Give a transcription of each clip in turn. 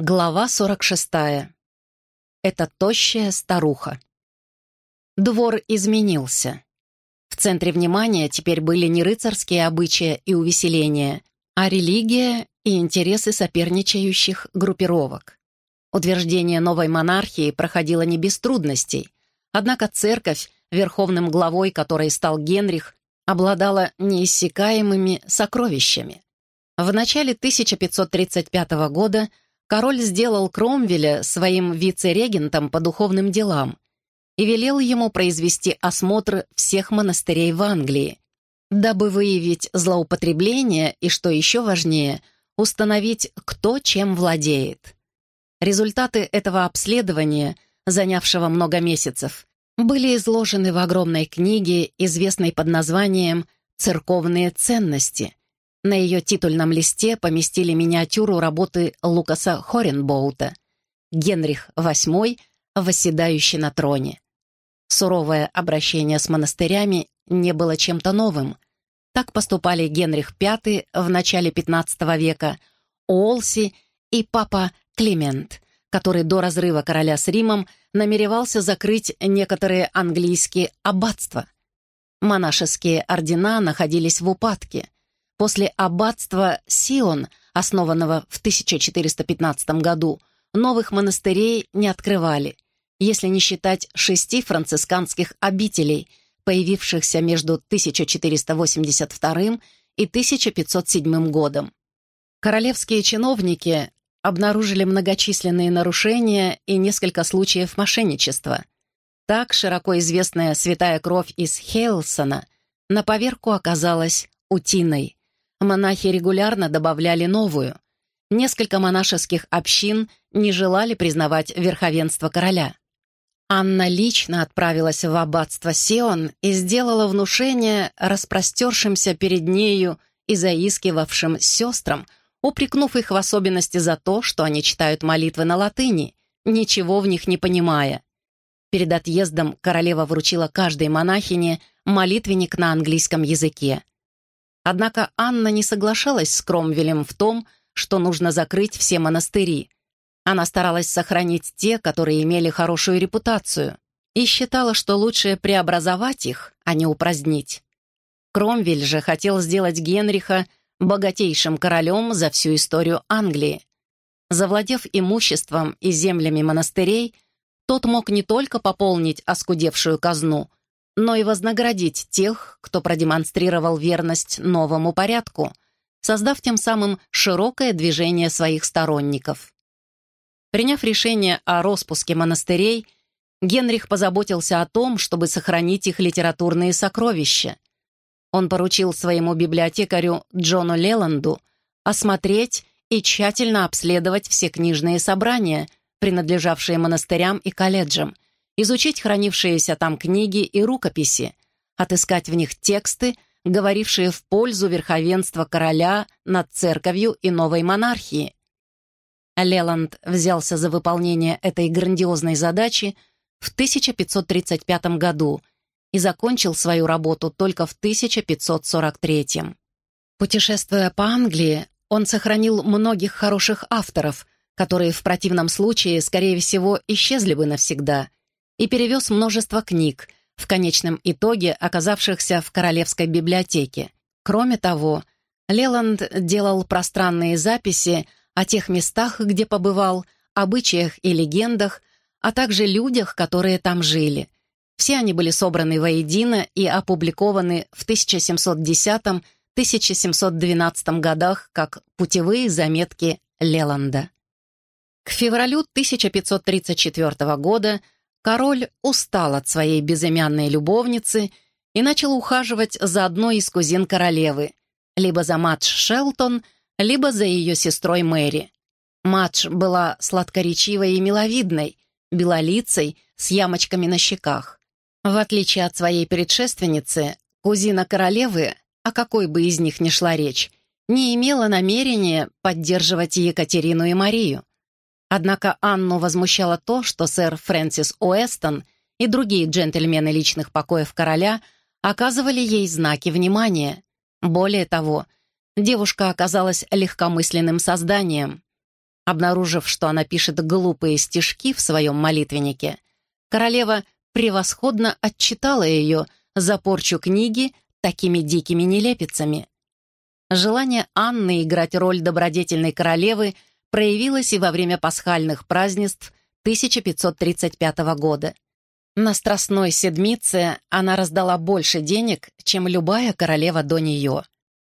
Глава 46. Это тощая старуха. Двор изменился. В центре внимания теперь были не рыцарские обычаи и увеселения, а религия и интересы соперничающих группировок. Утверждение новой монархии проходило не без трудностей, однако церковь, верховным главой которой стал Генрих, обладала неиссякаемыми сокровищами. В начале 1535 года король сделал Кромвеля своим вице-регентом по духовным делам и велел ему произвести осмотр всех монастырей в Англии, дабы выявить злоупотребление и, что еще важнее, установить, кто чем владеет. Результаты этого обследования, занявшего много месяцев, были изложены в огромной книге, известной под названием «Церковные ценности», на ее титульном листе поместили миниатюру работы Лукаса Хоренбоута «Генрих VIII, восседающий на троне». Суровое обращение с монастырями не было чем-то новым. Так поступали Генрих V в начале XV века, Олси и папа Климент, который до разрыва короля с Римом намеревался закрыть некоторые английские аббатства. Монашеские ордена находились в упадке – После аббатства Сион, основанного в 1415 году, новых монастырей не открывали, если не считать шести францисканских обителей, появившихся между 1482 и 1507 годом. Королевские чиновники обнаружили многочисленные нарушения и несколько случаев мошенничества. Так широко известная святая кровь из Хейлсона на поверку оказалась утиной. Монахи регулярно добавляли новую. Несколько монашеских общин не желали признавать верховенство короля. Анна лично отправилась в аббатство Сион и сделала внушение распростершимся перед нею и заискивавшим сестрам, упрекнув их в особенности за то, что они читают молитвы на латыни, ничего в них не понимая. Перед отъездом королева вручила каждой монахине молитвенник на английском языке. Однако Анна не соглашалась с Кромвелем в том, что нужно закрыть все монастыри. Она старалась сохранить те, которые имели хорошую репутацию, и считала, что лучше преобразовать их, а не упразднить. Кромвель же хотел сделать Генриха богатейшим королем за всю историю Англии. Завладев имуществом и землями монастырей, тот мог не только пополнить оскудевшую казну, но и вознаградить тех, кто продемонстрировал верность новому порядку, создав тем самым широкое движение своих сторонников. Приняв решение о распуске монастырей, Генрих позаботился о том, чтобы сохранить их литературные сокровища. Он поручил своему библиотекарю Джону Леланду осмотреть и тщательно обследовать все книжные собрания, принадлежавшие монастырям и колледжам – изучить хранившиеся там книги и рукописи, отыскать в них тексты, говорившие в пользу верховенства короля над церковью и новой монархии. Леланд взялся за выполнение этой грандиозной задачи в 1535 году и закончил свою работу только в 1543. Путешествуя по Англии, он сохранил многих хороших авторов, которые в противном случае, скорее всего, исчезли бы навсегда, и перевез множество книг, в конечном итоге оказавшихся в Королевской библиотеке. Кроме того, Леланд делал пространные записи о тех местах, где побывал, обычаях и легендах, а также людях, которые там жили. Все они были собраны воедино и опубликованы в 1710-1712 годах как путевые заметки Леланда. К февралю 1534 года король устал от своей безымянной любовницы и начал ухаживать за одной из кузин королевы, либо за Мадж Шелтон, либо за ее сестрой Мэри. Мадж была сладкоречивой и миловидной, белолицей, с ямочками на щеках. В отличие от своей предшественницы, кузина королевы, о какой бы из них ни шла речь, не имела намерения поддерживать Екатерину и Марию. Однако Анну возмущало то, что сэр Фрэнсис Уэстон и другие джентльмены личных покоев короля оказывали ей знаки внимания. Более того, девушка оказалась легкомысленным созданием. Обнаружив, что она пишет глупые стишки в своем молитвеннике, королева превосходно отчитала ее за порчу книги такими дикими нелепицами. Желание Анны играть роль добродетельной королевы проявилось и во время пасхальных празднеств 1535 года. На Страстной Седмице она раздала больше денег, чем любая королева до нее.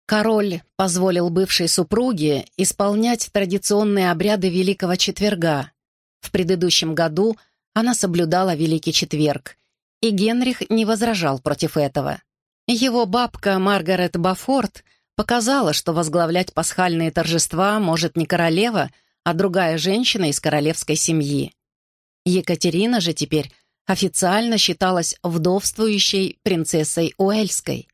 Король позволил бывшей супруге исполнять традиционные обряды Великого Четверга. В предыдущем году она соблюдала Великий Четверг, и Генрих не возражал против этого. Его бабка Маргарет Бафорд показала, что возглавлять пасхальные торжества может не королева, а другая женщина из королевской семьи. Екатерина же теперь официально считалась вдовствующей принцессой Уэльской.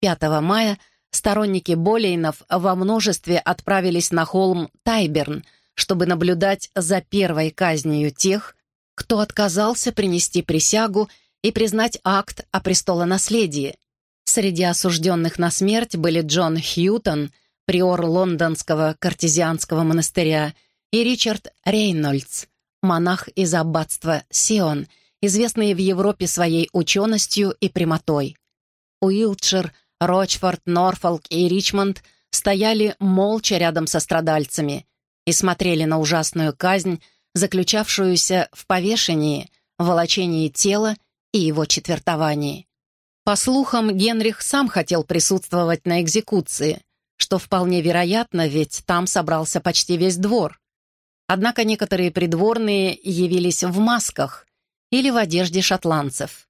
5 мая сторонники Болейнов во множестве отправились на холм Тайберн, чтобы наблюдать за первой казнью тех, кто отказался принести присягу и признать акт о престолонаследии. Среди осужденных на смерть были Джон Хьютон, приор лондонского картезианского монастыря, и Ричард Рейнольдс, монах из аббатства Сион, известный в Европе своей ученостью и прямотой. Уилтшир, Рочфорд, Норфолк и Ричмонд стояли молча рядом со страдальцами и смотрели на ужасную казнь, заключавшуюся в повешении, волочении тела и его четвертовании. По слухам, Генрих сам хотел присутствовать на экзекуции, что вполне вероятно, ведь там собрался почти весь двор. Однако некоторые придворные явились в масках или в одежде шотландцев.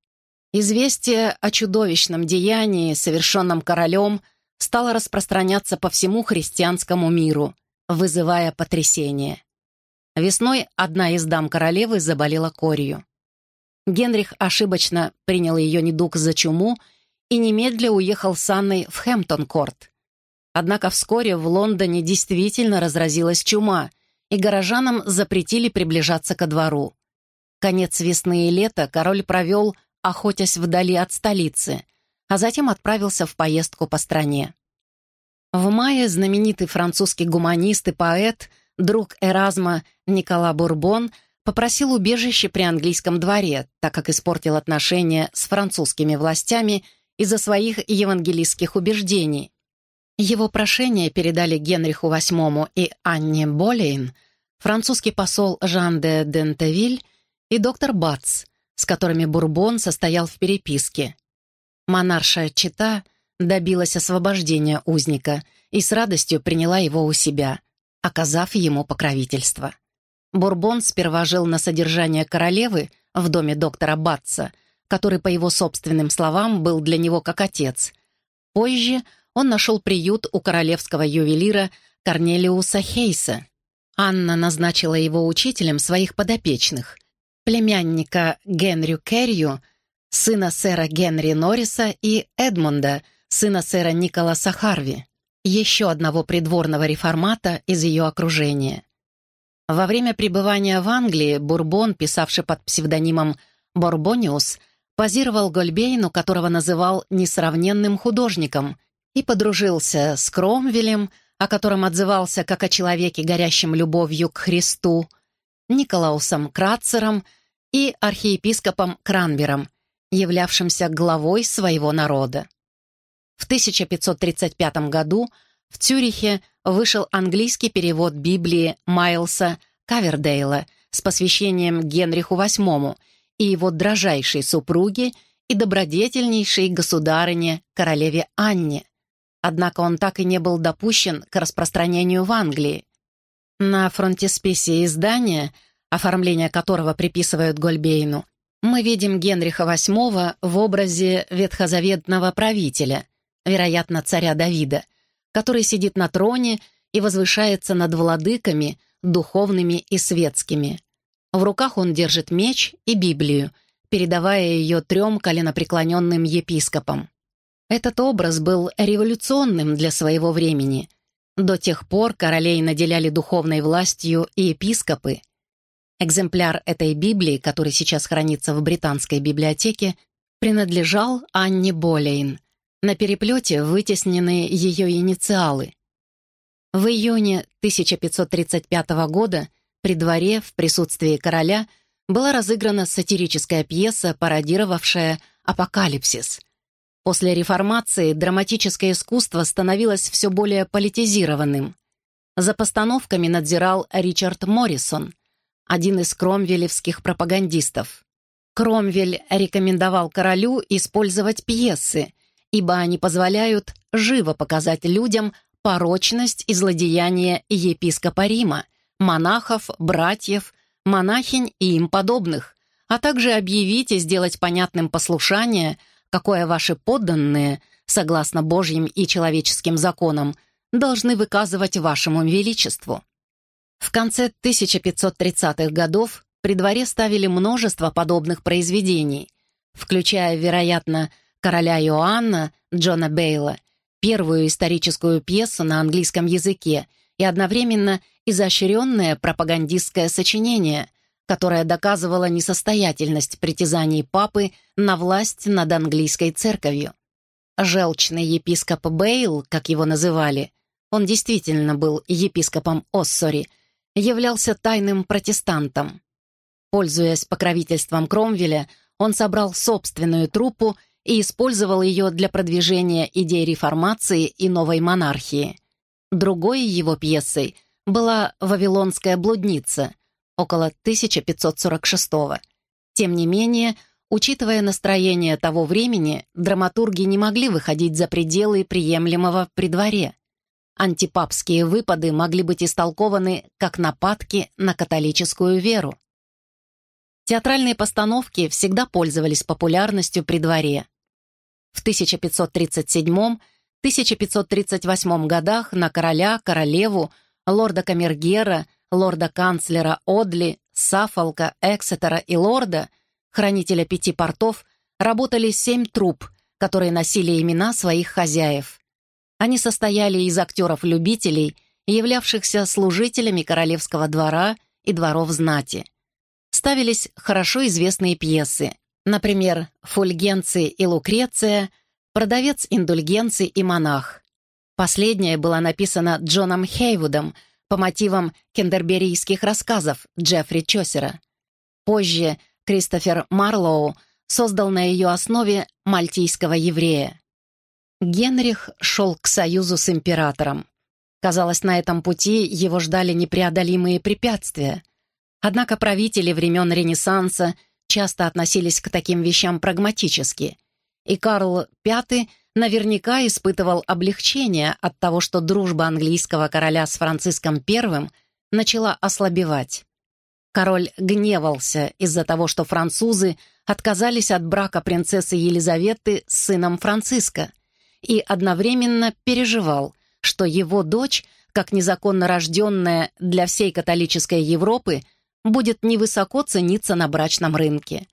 Известие о чудовищном деянии, совершенном королем, стало распространяться по всему христианскому миру, вызывая потрясение. Весной одна из дам королевы заболела корью. Генрих ошибочно принял ее недуг за чуму и немедля уехал с Анной в Хэмптон-Корт. Однако вскоре в Лондоне действительно разразилась чума, и горожанам запретили приближаться ко двору. Конец весны и лета король провел, охотясь вдали от столицы, а затем отправился в поездку по стране. В мае знаменитый французский гуманист и поэт, друг Эразма Никола Бурбон – попросил убежище при английском дворе, так как испортил отношения с французскими властями из-за своих евангелистских убеждений. Его прошение передали Генриху VIII и Анне Болейн, французский посол Жан де Дентевиль и доктор Бац, с которыми Бурбон состоял в переписке. Монарша Чита добилась освобождения узника и с радостью приняла его у себя, оказав ему покровительство. Бурбон сперва жил на содержание королевы в доме доктора Батца, который, по его собственным словам, был для него как отец. Позже он нашел приют у королевского ювелира Корнелиуса Хейса. Анна назначила его учителем своих подопечных, племянника Генрю Керрию, сына сэра Генри Норриса и Эдмунда, сына сэра Николаса Харви, еще одного придворного реформата из ее окружения. Во время пребывания в Англии Бурбон, писавший под псевдонимом Борбониус, позировал Гольбейну, которого называл несравненным художником, и подружился с Кромвелем, о котором отзывался как о человеке, горящем любовью к Христу, Николаусом Кратцером и архиепископом Кранбером, являвшимся главой своего народа. В 1535 году в Цюрихе вышел английский перевод Библии Майлса Кавердейла с посвящением Генриху VIII и его дрожайшей супруге и добродетельнейшей государыне королеве Анне. Однако он так и не был допущен к распространению в Англии. На фронтисписе издания, оформление которого приписывают Гольбейну, мы видим Генриха VIII в образе ветхозаветного правителя, вероятно, царя Давида – который сидит на троне и возвышается над владыками, духовными и светскими. В руках он держит меч и Библию, передавая ее трем коленопреклоненным епископам. Этот образ был революционным для своего времени. До тех пор королей наделяли духовной властью и епископы. Экземпляр этой Библии, который сейчас хранится в британской библиотеке, принадлежал Анне Болейн, на переплете вытеснены ее инициалы. В июне 1535 года при дворе в присутствии короля была разыграна сатирическая пьеса, пародировавшая «Апокалипсис». После реформации драматическое искусство становилось все более политизированным. За постановками надзирал Ричард Моррисон, один из кромвелевских пропагандистов. Кромвель рекомендовал королю использовать пьесы, ибо они позволяют живо показать людям порочность и злодеяние епископа Рима, монахов, братьев, монахинь и им подобных, а также объявить и сделать понятным послушание, какое ваши подданные, согласно Божьим и человеческим законам, должны выказывать вашему величеству. В конце 1530-х годов при дворе ставили множество подобных произведений, включая, вероятно, «Короля Иоанна» Джона Бейла, первую историческую пьесу на английском языке и одновременно изощренное пропагандистское сочинение, которое доказывало несостоятельность притязаний папы на власть над английской церковью. Желчный епископ Бейл, как его называли, он действительно был епископом Оссори, являлся тайным протестантом. Пользуясь покровительством Кромвеля, он собрал собственную труппу и использовал ее для продвижения идей реформации и новой монархии. Другой его пьесой была «Вавилонская блудница» около 1546 -го. Тем не менее, учитывая настроение того времени, драматурги не могли выходить за пределы приемлемого при дворе. Антипапские выпады могли быть истолкованы как нападки на католическую веру. Театральные постановки всегда пользовались популярностью при дворе. В 1537-1538 годах на короля, королеву, лорда Камергера, лорда-канцлера Одли, Сафолка, Эксетера и лорда, хранителя пяти портов, работали семь труп, которые носили имена своих хозяев. Они состояли из актеров-любителей, являвшихся служителями королевского двора и дворов знати ставились хорошо известные пьесы, например, «Фульгенций и Лукреция», «Продавец индульгенций и монах». Последняя была написана Джоном Хейвудом по мотивам кендерберийских рассказов Джеффри Чосера. Позже Кристофер Марлоу создал на ее основе мальтийского еврея. Генрих шел к союзу с императором. Казалось, на этом пути его ждали непреодолимые препятствия. Однако правители времен Ренессанса часто относились к таким вещам прагматически, и Карл V наверняка испытывал облегчение от того, что дружба английского короля с Франциском I начала ослабевать. Король гневался из-за того, что французы отказались от брака принцессы Елизаветы с сыном Франциска и одновременно переживал, что его дочь, как незаконно рожденная для всей католической Европы, будет невысоко цениться на брачном рынке.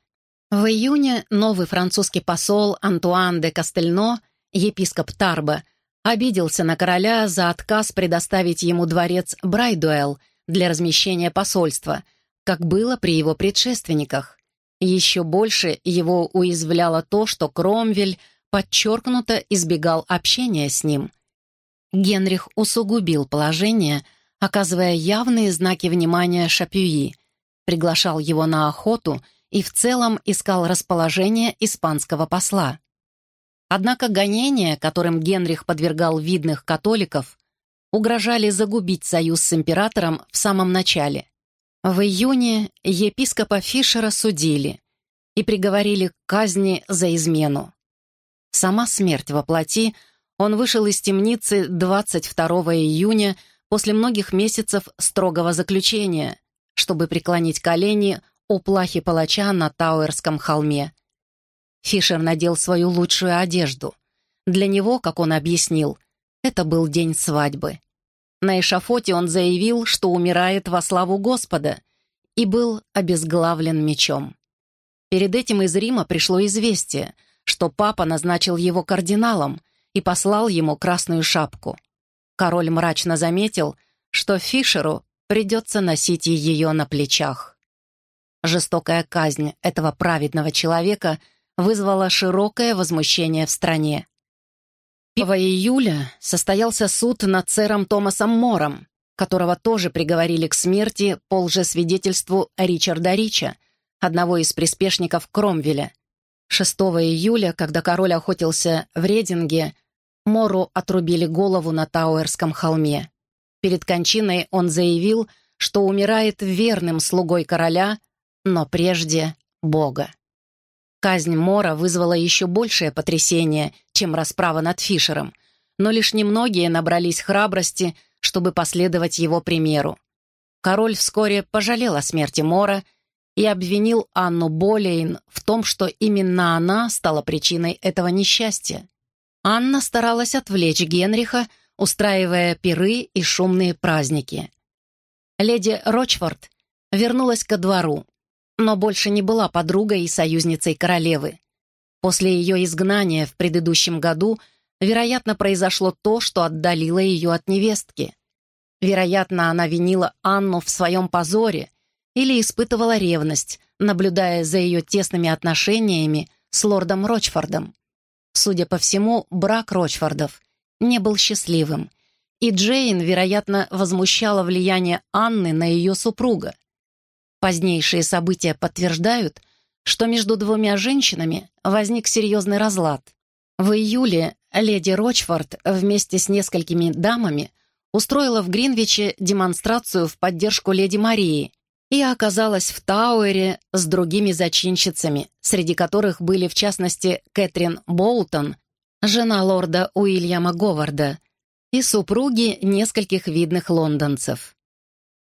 В июне новый французский посол Антуан де Кастельно, епископ Тарба, обиделся на короля за отказ предоставить ему дворец Брайдуэлл для размещения посольства, как было при его предшественниках. Еще больше его уязвляло то, что Кромвель подчеркнуто избегал общения с ним. Генрих усугубил положение, оказывая явные знаки внимания Шапюи, приглашал его на охоту и в целом искал расположение испанского посла. Однако гонения, которым Генрих подвергал видных католиков, угрожали загубить союз с императором в самом начале. В июне епископа Фишера судили и приговорили к казни за измену. Сама смерть во плоти, он вышел из темницы 22 июня после многих месяцев строгого заключения, чтобы преклонить колени у плахи палача на Тауэрском холме. Фишер надел свою лучшую одежду. Для него, как он объяснил, это был день свадьбы. На эшафоте он заявил, что умирает во славу Господа, и был обезглавлен мечом. Перед этим из Рима пришло известие, что папа назначил его кардиналом и послал ему красную шапку. Король мрачно заметил, что Фишеру придется носить ее на плечах. Жестокая казнь этого праведного человека вызвала широкое возмущение в стране. 1 июля состоялся суд над сэром Томасом Мором, которого тоже приговорили к смерти по лжесвидетельству Ричарда Рича, одного из приспешников Кромвеля. 6 июля, когда король охотился в Рединге, Мору отрубили голову на Тауэрском холме. Перед кончиной он заявил, что умирает верным слугой короля, но прежде Бога. Казнь Мора вызвала еще большее потрясение, чем расправа над Фишером, но лишь немногие набрались храбрости, чтобы последовать его примеру. Король вскоре пожалел о смерти Мора и обвинил Анну Болейн в том, что именно она стала причиной этого несчастья. Анна старалась отвлечь Генриха, устраивая пиры и шумные праздники. Леди Рочфорд вернулась ко двору, но больше не была подругой и союзницей королевы. После ее изгнания в предыдущем году, вероятно, произошло то, что отдалило ее от невестки. Вероятно, она винила Анну в своем позоре или испытывала ревность, наблюдая за ее тесными отношениями с лордом Рочфордом. Судя по всему, брак Рочфордов не был счастливым, и Джейн, вероятно, возмущала влияние Анны на ее супруга. Позднейшие события подтверждают, что между двумя женщинами возник серьезный разлад. В июле леди Рочфорд вместе с несколькими дамами устроила в Гринвиче демонстрацию в поддержку леди Марии и оказалась в Тауэре с другими зачинщицами, среди которых были, в частности, Кэтрин Боултон, жена лорда Уильяма Говарда, и супруги нескольких видных лондонцев.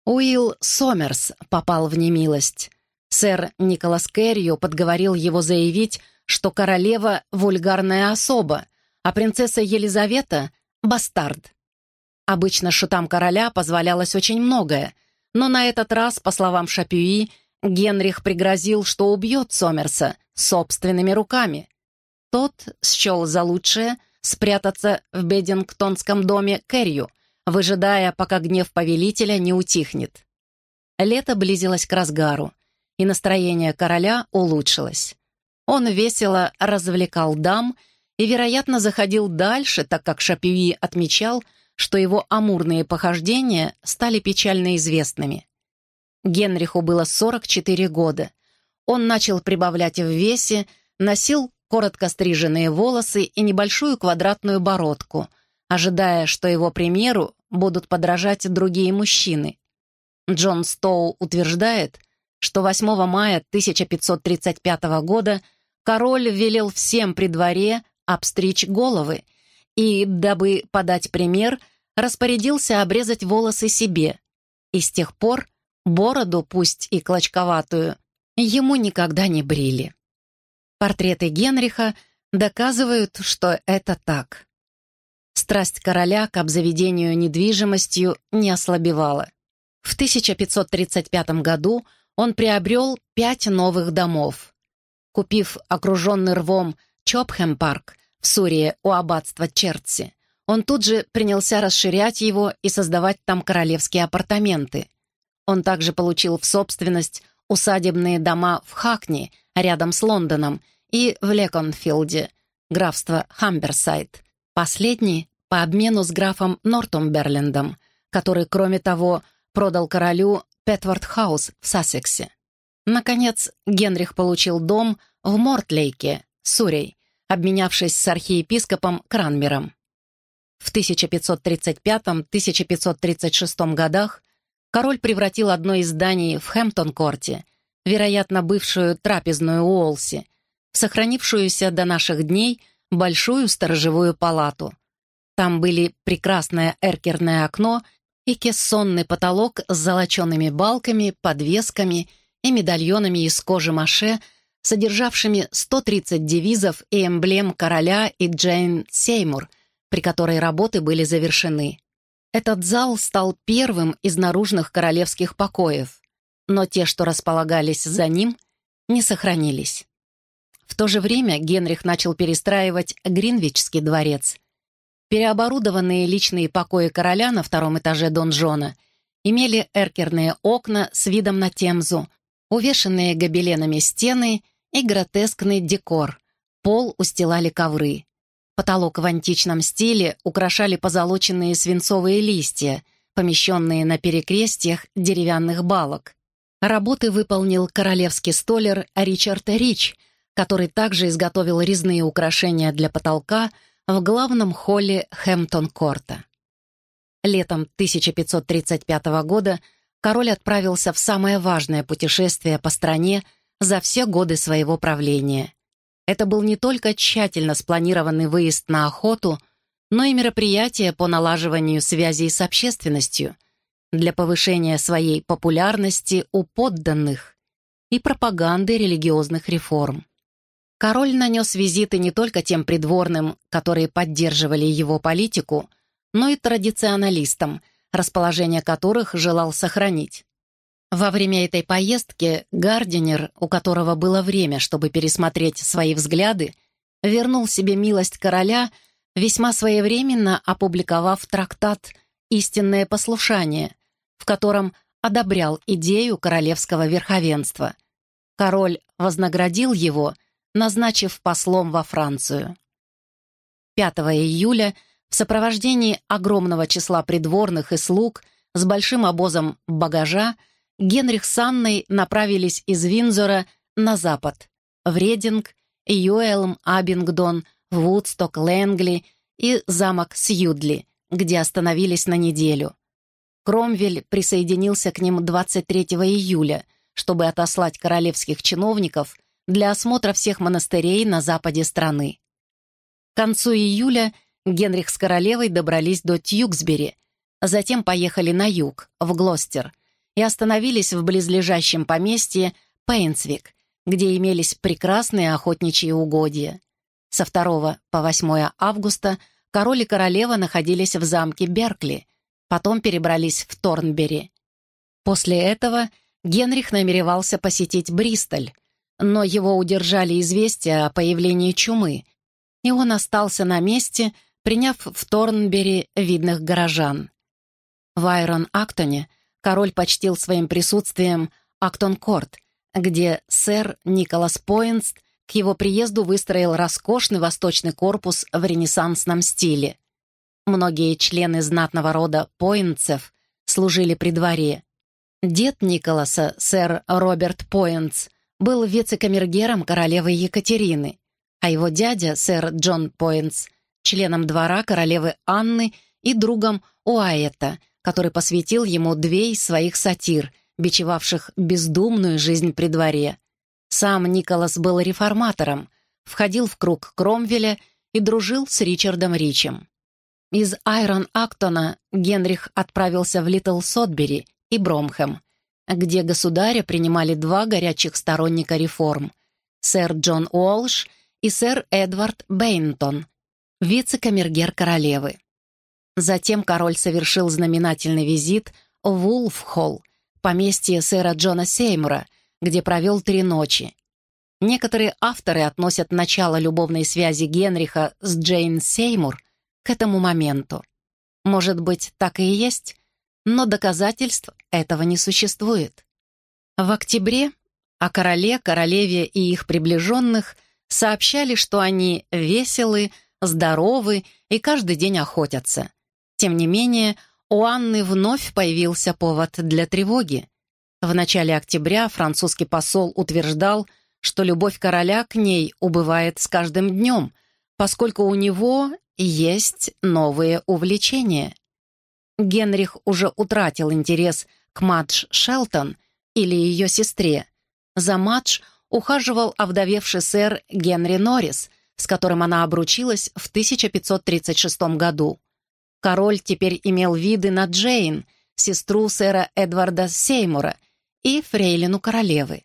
Уилл Сомерс попал в немилость. Сэр Николас Керрио подговорил его заявить, что королева — вульгарная особа, а принцесса Елизавета — бастард. Обычно шутам короля позволялось очень многое — но на этот раз, по словам Шапюи, Генрих пригрозил, что убьет Сомерса собственными руками. Тот счел за лучшее спрятаться в Бедингтонском доме Кэррию, выжидая, пока гнев повелителя не утихнет. Лето близилось к разгару, и настроение короля улучшилось. Он весело развлекал дам и, вероятно, заходил дальше, так как Шапюи отмечал — что его амурные похождения стали печально известными. Генриху было 44 года. Он начал прибавлять в весе, носил коротко стриженные волосы и небольшую квадратную бородку, ожидая, что его примеру будут подражать другие мужчины. Джон Стоу утверждает, что 8 мая 1535 года король велел всем при дворе обстричь головы — и, дабы подать пример, распорядился обрезать волосы себе. И с тех пор бороду, пусть и клочковатую, ему никогда не брили. Портреты Генриха доказывают, что это так. Страсть короля к обзаведению недвижимостью не ослабевала. В 1535 году он приобрел пять новых домов. Купив окруженный рвом Чопхэм-парк, в Сурии у аббатства Черци. Он тут же принялся расширять его и создавать там королевские апартаменты. Он также получил в собственность усадебные дома в Хакни, рядом с Лондоном, и в Леконфилде, графство Хамберсайд. Последний по обмену с графом Нортумберлендом, который, кроме того, продал королю Петворд-хаус в Сассексе. Наконец, Генрих получил дом в Мортлейке, Суррей, обменявшись с архиепископом Кранмером. В 1535-1536 годах король превратил одно из зданий в Хэмптон-корте, вероятно, бывшую трапезную Уолси, сохранившуюся до наших дней большую сторожевую палату. Там были прекрасное эркерное окно и кессонный потолок с золочеными балками, подвесками и медальонами из кожи маше — содержавшими 130 девизов и эмблем короля и Джейн Сеймур, при которой работы были завершены. Этот зал стал первым из наружных королевских покоев, но те, что располагались за ним, не сохранились. В то же время Генрих начал перестраивать Гринвичский дворец. Переоборудованные личные покои короля на втором этаже донжона имели эркерные окна с видом на Темзу, увешанные гобеленами стены и гротескный декор. Пол устилали ковры. Потолок в античном стиле украшали позолоченные свинцовые листья, помещенные на перекрестьях деревянных балок. Работы выполнил королевский столер Ричард Рич, который также изготовил резные украшения для потолка в главном холле Хэмптон-Корта. Летом 1535 года король отправился в самое важное путешествие по стране за все годы своего правления. Это был не только тщательно спланированный выезд на охоту, но и мероприятие по налаживанию связей с общественностью для повышения своей популярности у подданных и пропаганды религиозных реформ. Король нанес визиты не только тем придворным, которые поддерживали его политику, но и традиционалистам, расположение которых желал сохранить. Во время этой поездки Гардинер, у которого было время, чтобы пересмотреть свои взгляды, вернул себе милость короля, весьма своевременно опубликовав трактат «Истинное послушание», в котором одобрял идею королевского верховенства. Король вознаградил его, назначив послом во Францию. 5 июля в сопровождении огромного числа придворных и слуг с большим обозом багажа Генрих с Анной направились из Винзора на запад, в Рединг, Юэлм, Абингдон, Вудсток, Лэнгли и замок Сьюдли, где остановились на неделю. Кромвель присоединился к ним 23 июля, чтобы отослать королевских чиновников для осмотра всех монастырей на западе страны. К концу июля Генрих с королевой добрались до Тьюксбери, затем поехали на юг, в Глостер, и остановились в близлежащем поместье Пейнсвик, где имелись прекрасные охотничьи угодья. Со 2 по 8 августа король и королева находились в замке Беркли, потом перебрались в Торнбери. После этого Генрих намеревался посетить Бристоль, но его удержали известия о появлении чумы, и он остался на месте, приняв в Торнбери видных горожан. В Айрон-Актоне король почтил своим присутствием Актон-Корт, где сэр Николас Пойнст к его приезду выстроил роскошный восточный корпус в ренессансном стиле. Многие члены знатного рода Пойнтцев служили при дворе. Дед Николаса, сэр Роберт Пойнтс, был вице-камергером королевы Екатерины, а его дядя, сэр Джон Пойнтс, членом двора королевы Анны и другом Уайета, который посвятил ему две из своих сатир, бичевавших бездумную жизнь при дворе. Сам Николас был реформатором, входил в круг Кромвеля и дружил с Ричардом Ричем. Из Айрон-Актона Генрих отправился в Литл Сотбери и Бромхэм, где государя принимали два горячих сторонника реформ — сэр Джон Уолш и сэр Эдвард Бейнтон, вице-камергер королевы. Затем король совершил знаменательный визит в Улфхолл, поместье сэра Джона Сеймура, где провел три ночи. Некоторые авторы относят начало любовной связи Генриха с Джейн Сеймур к этому моменту. Может быть, так и есть, но доказательств этого не существует. В октябре о короле, королеве и их приближенных сообщали, что они веселы, здоровы и каждый день охотятся. Тем не менее, у Анны вновь появился повод для тревоги. В начале октября французский посол утверждал, что любовь короля к ней убывает с каждым днем, поскольку у него есть новые увлечения. Генрих уже утратил интерес к Мадж Шелтон или ее сестре. За Мадж ухаживал овдовевший сэр Генри Норрис, с которым она обручилась в 1536 году. Король теперь имел виды на Джейн, сестру сэра Эдварда Сеймура, и фрейлину королевы.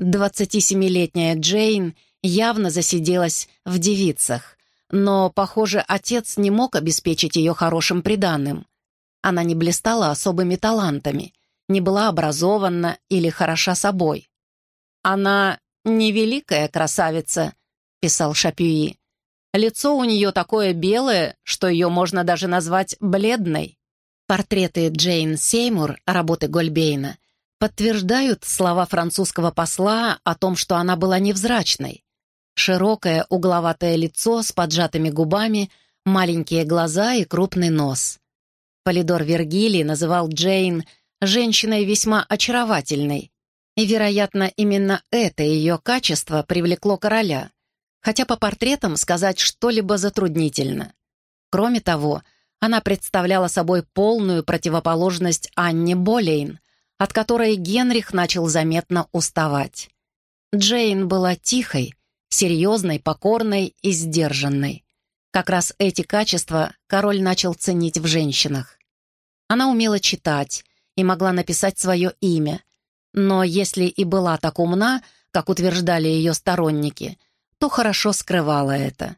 27-летняя Джейн явно засиделась в девицах, но, похоже, отец не мог обеспечить ее хорошим приданным. Она не блистала особыми талантами, не была образована или хороша собой. Она невеликая красавица, — писал Шапюи. «Лицо у нее такое белое, что ее можно даже назвать бледной». Портреты Джейн Сеймур, работы Гольбейна, подтверждают слова французского посла о том, что она была невзрачной. Широкое угловатое лицо с поджатыми губами, маленькие глаза и крупный нос. Полидор Вергилий называл Джейн женщиной весьма очаровательной, и, вероятно, именно это ее качество привлекло короля, хотя по портретам сказать что-либо затруднительно. Кроме того, она представляла собой полную противоположность Анне Болейн, от которой Генрих начал заметно уставать. Джейн была тихой, серьезной, покорной и сдержанной. Как раз эти качества король начал ценить в женщинах. Она умела читать и могла написать свое имя, но если и была так умна, как утверждали ее сторонники, то хорошо скрывала это.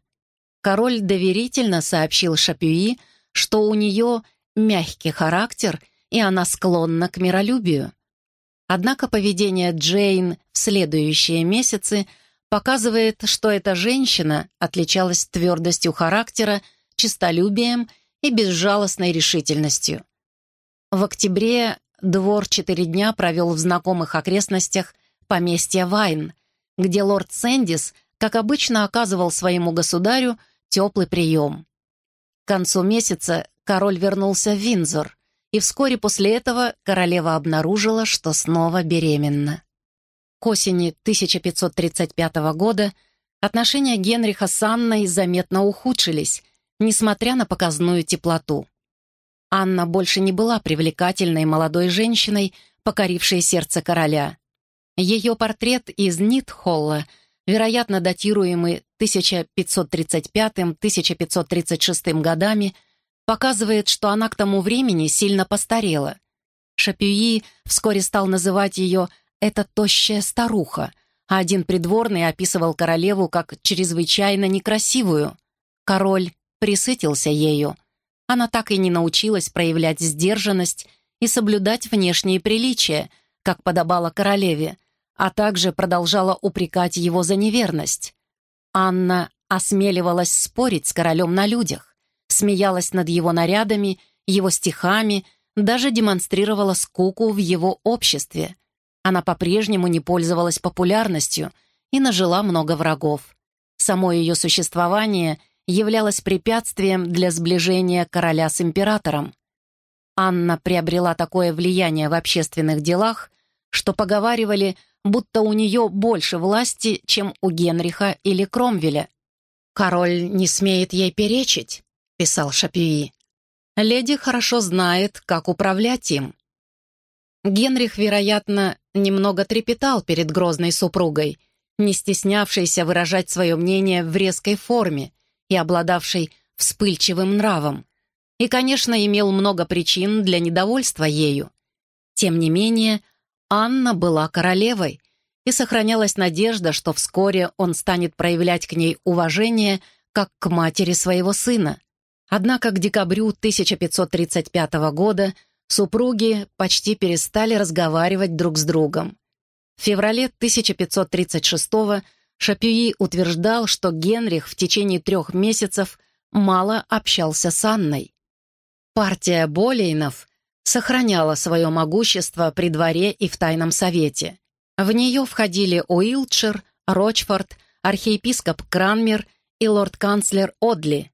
Король доверительно сообщил Шапюи, что у нее мягкий характер и она склонна к миролюбию. Однако поведение Джейн в следующие месяцы показывает, что эта женщина отличалась твердостью характера, честолюбием и безжалостной решительностью. В октябре двор четыре дня провел в знакомых окрестностях поместья Вайн, где лорд Сэндис, как обычно, оказывал своему государю теплый прием. К концу месяца король вернулся в Винзор, и вскоре после этого королева обнаружила, что снова беременна. К осени 1535 года отношения Генриха с Анной заметно ухудшились, несмотря на показную теплоту. Анна больше не была привлекательной молодой женщиной, покорившей сердце короля. Ее портрет из Нитхолла, вероятно, датируемый 1535-1536 годами, показывает, что она к тому времени сильно постарела. Шапюи вскоре стал называть ее «эта тощая старуха», а один придворный описывал королеву как чрезвычайно некрасивую. Король присытился ею. Она так и не научилась проявлять сдержанность и соблюдать внешние приличия, как подобало королеве, а также продолжала упрекать его за неверность. Анна осмеливалась спорить с королем на людях смеялась над его нарядами, его стихами, даже демонстрировала скуку в его обществе. Она по-прежнему не пользовалась популярностью и нажила много врагов. Само ее существование являлось препятствием для сближения короля с императором. Анна приобрела такое влияние в общественных делах, что поговаривали, будто у нее больше власти, чем у Генриха или Кромвеля. Король не смеет ей перечить, писал Шапюи. «Леди хорошо знает, как управлять им». Генрих, вероятно, немного трепетал перед грозной супругой, не стеснявшейся выражать свое мнение в резкой форме и обладавшей вспыльчивым нравом, и, конечно, имел много причин для недовольства ею. Тем не менее, Анна была королевой, и сохранялась надежда, что вскоре он станет проявлять к ней уважение как к матери своего сына. Однако к декабрю 1535 года супруги почти перестали разговаривать друг с другом. В феврале 1536 Шапюи утверждал, что Генрих в течение трех месяцев мало общался с Анной. Партия Болейнов сохраняла свое могущество при дворе и в тайном совете. В нее входили Уилтшир, Рочфорд, архиепископ Кранмер и лорд-канцлер Одли.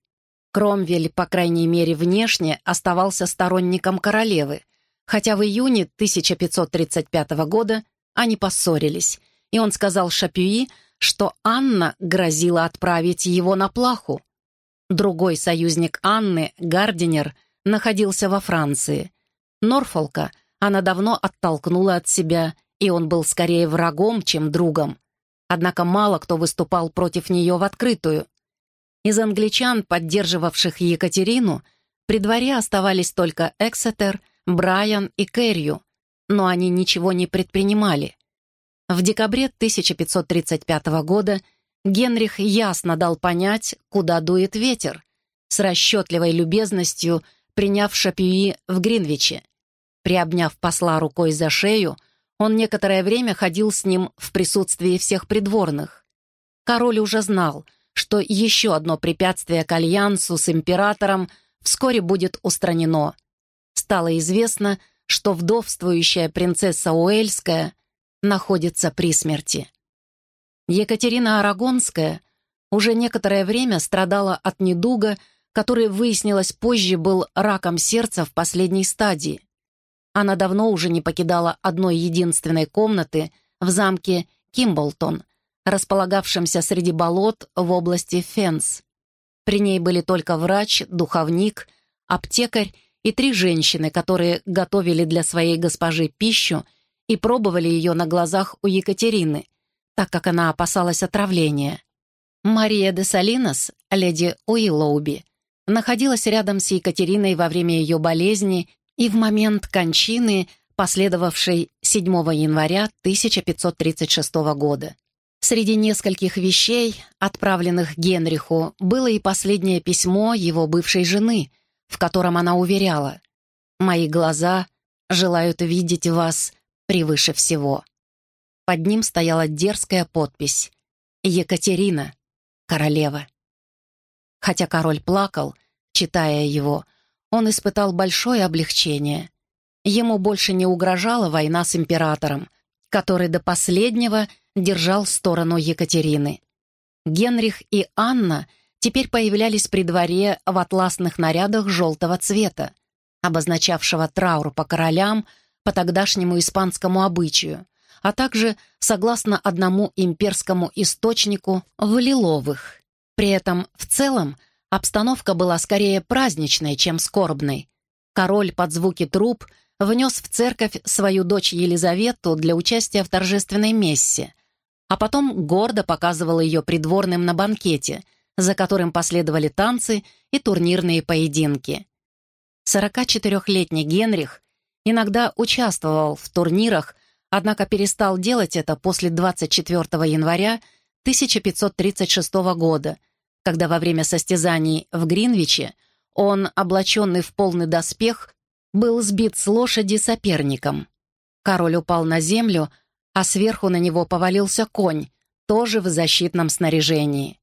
Кромвель, по крайней мере внешне, оставался сторонником королевы, хотя в июне 1535 года они поссорились, и он сказал Шапюи, что Анна грозила отправить его на плаху. Другой союзник Анны, Гардинер, находился во Франции. Норфолка она давно оттолкнула от себя, и он был скорее врагом, чем другом. Однако мало кто выступал против нее в открытую. Из англичан, поддерживавших Екатерину, при дворе оставались только Эксетер, Брайан и Кэррю, но они ничего не предпринимали. В декабре 1535 года Генрих ясно дал понять, куда дует ветер, с расчетливой любезностью приняв Шапюи в Гринвиче. Приобняв посла рукой за шею, он некоторое время ходил с ним в присутствии всех придворных. Король уже знал, что еще одно препятствие к альянсу с императором вскоре будет устранено. Стало известно, что вдовствующая принцесса Уэльская находится при смерти. Екатерина Арагонская уже некоторое время страдала от недуга, который, выяснилось позже, был раком сердца в последней стадии. Она давно уже не покидала одной единственной комнаты в замке Кимблтон, располагавшемся среди болот в области Фенс. При ней были только врач, духовник, аптекарь и три женщины, которые готовили для своей госпожи пищу и пробовали ее на глазах у Екатерины, так как она опасалась отравления. Мария де Салинос, леди Уиллоуби, находилась рядом с Екатериной во время ее болезни и в момент кончины, последовавшей 7 января 1536 года. Среди нескольких вещей, отправленных Генриху, было и последнее письмо его бывшей жены, в котором она уверяла «Мои глаза желают видеть вас превыше всего». Под ним стояла дерзкая подпись «Екатерина, королева». Хотя король плакал, читая его, он испытал большое облегчение. Ему больше не угрожала война с императором, который до последнего держал сторону Екатерины. Генрих и Анна теперь появлялись при дворе в атласных нарядах желтого цвета, обозначавшего траур по королям по тогдашнему испанскому обычаю, а также, согласно одному имперскому источнику, в лиловых. При этом в целом обстановка была скорее праздничной, чем скорбной. Король под звуки труб внес в церковь свою дочь Елизавету для участия в торжественной мессе, а потом гордо показывал ее придворным на банкете, за которым последовали танцы и турнирные поединки. 44-летний Генрих иногда участвовал в турнирах, однако перестал делать это после 24 января 1536 года, когда во время состязаний в Гринвиче он, облаченный в полный доспех, был сбит с лошади соперником. Король упал на землю, а сверху на него повалился конь, тоже в защитном снаряжении.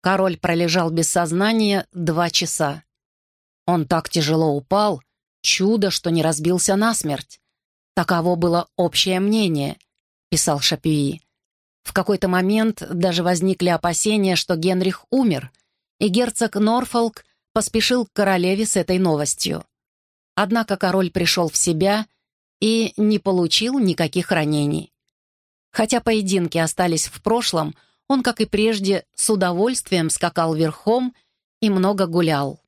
Король пролежал без сознания два часа. Он так тяжело упал, чудо, что не разбился насмерть. Таково было общее мнение, писал Шапюи. В какой-то момент даже возникли опасения, что Генрих умер, и герцог Норфолк поспешил к королеве с этой новостью. Однако король пришел в себя и не получил никаких ранений. Хотя поединки остались в прошлом, он, как и прежде, с удовольствием скакал верхом и много гулял.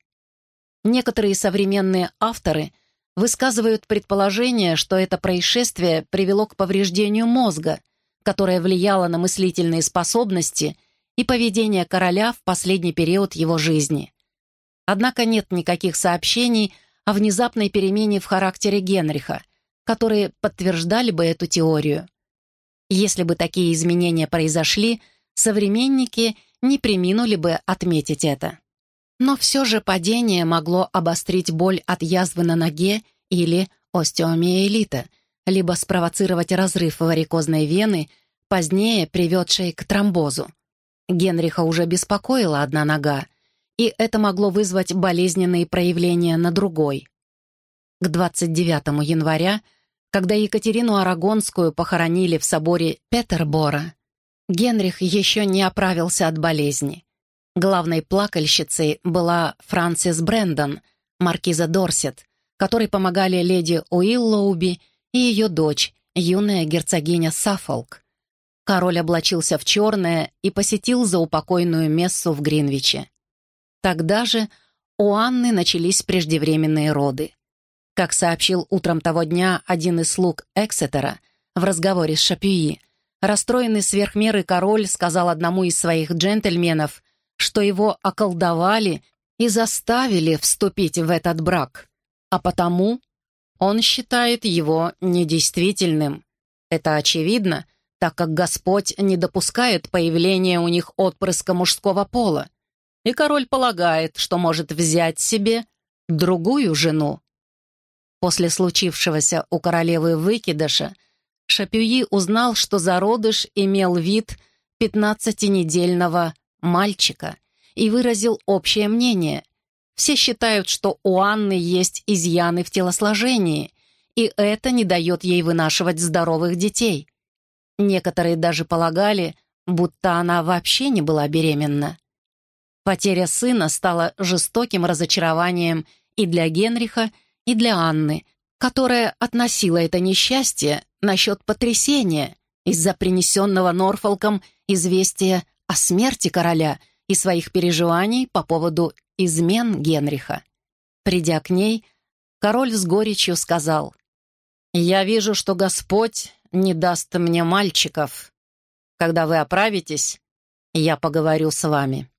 Некоторые современные авторы высказывают предположение, что это происшествие привело к повреждению мозга, которое влияло на мыслительные способности и поведение короля в последний период его жизни. Однако нет никаких сообщений о внезапной перемене в характере Генриха, которые подтверждали бы эту теорию. Если бы такие изменения произошли, современники не приминули бы отметить это. Но все же падение могло обострить боль от язвы на ноге или остеомиелита, либо спровоцировать разрыв варикозной вены, позднее приведшей к тромбозу. Генриха уже беспокоила одна нога, и это могло вызвать болезненные проявления на другой. К 29 января, когда Екатерину Арагонскую похоронили в соборе Петербора, Генрих еще не оправился от болезни. Главной плакальщицей была Франсис Брэндон, маркиза Дорсет, которой помогали леди Уиллоуби и ее дочь, юная герцогиня Саффолк. Король облачился в черное и посетил заупокойную мессу в Гринвиче. Тогда же у Анны начались преждевременные роды. Как сообщил утром того дня один из слуг Эксетера в разговоре с Шапюи, расстроенный сверх меры король сказал одному из своих джентльменов, что его околдовали и заставили вступить в этот брак, а потому он считает его недействительным. Это очевидно, так как Господь не допускает появления у них отпрыска мужского пола, и король полагает, что может взять себе другую жену. После случившегося у королевы выкидыша Шапюи узнал, что зародыш имел вид пятнадцатинедельного мальчика и выразил общее мнение. Все считают, что у Анны есть изъяны в телосложении, и это не дает ей вынашивать здоровых детей. Некоторые даже полагали, будто она вообще не была беременна. Потеря сына стала жестоким разочарованием и для Генриха, и для Анны, которая относила это несчастье насчет потрясения из-за принесенного Норфолком известия о смерти короля и своих переживаний по поводу измен Генриха. Придя к ней, король с горечью сказал, «Я вижу, что Господь не даст мне мальчиков. Когда вы оправитесь, я поговорю с вами».